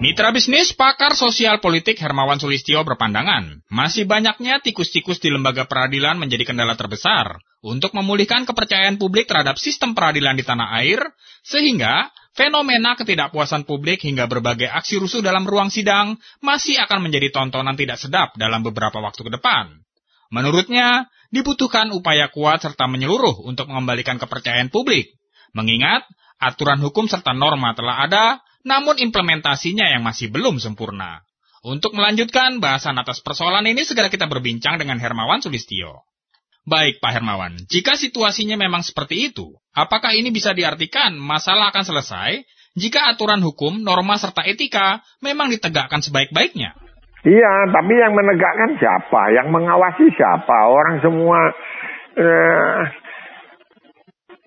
Mitra bisnis pakar sosial politik Hermawan Sulistio berpandangan, masih banyaknya tikus-tikus di lembaga peradilan menjadi kendala terbesar untuk memulihkan kepercayaan publik terhadap sistem peradilan di tanah air, sehingga fenomena ketidakpuasan publik hingga berbagai aksi rusuh dalam ruang sidang masih akan menjadi tontonan tidak sedap dalam beberapa waktu ke depan. Menurutnya, dibutuhkan upaya kuat serta menyeluruh untuk mengembalikan kepercayaan publik, mengingat aturan hukum serta norma telah ada, namun implementasinya yang masih belum sempurna. Untuk melanjutkan bahasan atas persoalan ini segera kita berbincang dengan Hermawan Sulistio. Baik Pak Hermawan, jika situasinya memang seperti itu, apakah ini bisa diartikan masalah akan selesai jika aturan hukum, norma serta etika memang ditegakkan sebaik-baiknya? Iya, tapi yang menegakkan siapa? Yang mengawasi siapa? Orang semua eh,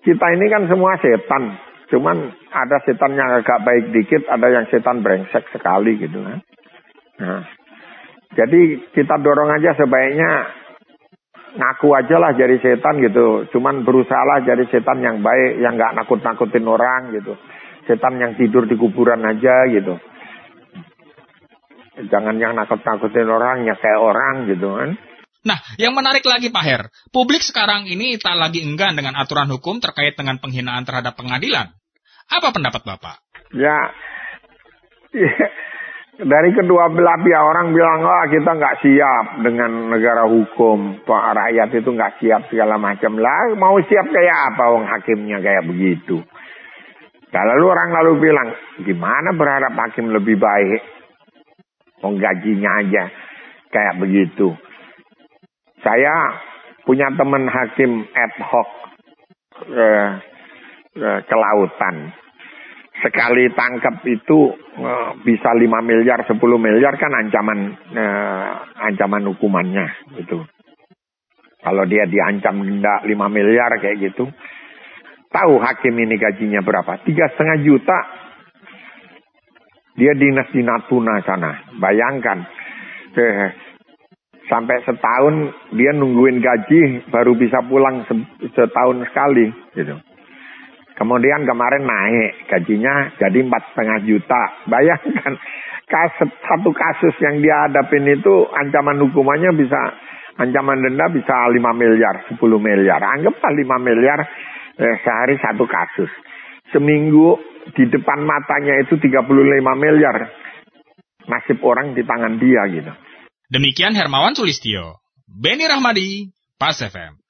kita ini kan semua setan. Cuman ada setan yang agak baik dikit, ada yang setan brengsek sekali gitu kan. Nah, jadi kita dorong aja sebaiknya ngaku aja lah jadi setan gitu. Cuman berusaha lah jadi setan yang baik, yang nggak nakut-nakutin orang gitu. Setan yang tidur di kuburan aja gitu. Jangan yang nakut-nakutin orang, ya kayak orang gitu kan. Nah, yang menarik lagi Pak Her, publik sekarang ini tak lagi enggan dengan aturan hukum terkait dengan penghinaan terhadap pengadilan. Apa pendapat Bapak? Ya, dari kedua belah pihak orang bilang, oh kita nggak siap dengan negara hukum, Pak rakyat itu nggak siap segala macam lah. Mau siap kayak apa, wong hakimnya kayak begitu. Nah, lalu orang lalu bilang, gimana berharap hakim lebih baik? Wong gajinya aja kayak begitu. Saya punya teman hakim ad hoc eh, eh, kelautan. Sekali tangkap itu eh, bisa 5 miliar, 10 miliar kan ancaman eh, ancaman hukumannya itu. Kalau dia diancam denda 5 miliar kayak gitu. Tahu hakim ini gajinya berapa? Tiga setengah juta. Dia dinas di Natuna sana. Bayangkan. Eh, sampai setahun dia nungguin gaji baru bisa pulang setahun sekali gitu. Kemudian kemarin naik gajinya jadi empat setengah juta. Bayangkan kasus, satu kasus yang dia hadapin itu ancaman hukumannya bisa ancaman denda bisa 5 miliar, 10 miliar. Anggaplah 5 miliar eh, sehari satu kasus. Seminggu di depan matanya itu 35 miliar. Nasib orang di tangan dia gitu. Demikian Hermawan Sulistio. Beni Rahmadi, Pas FM.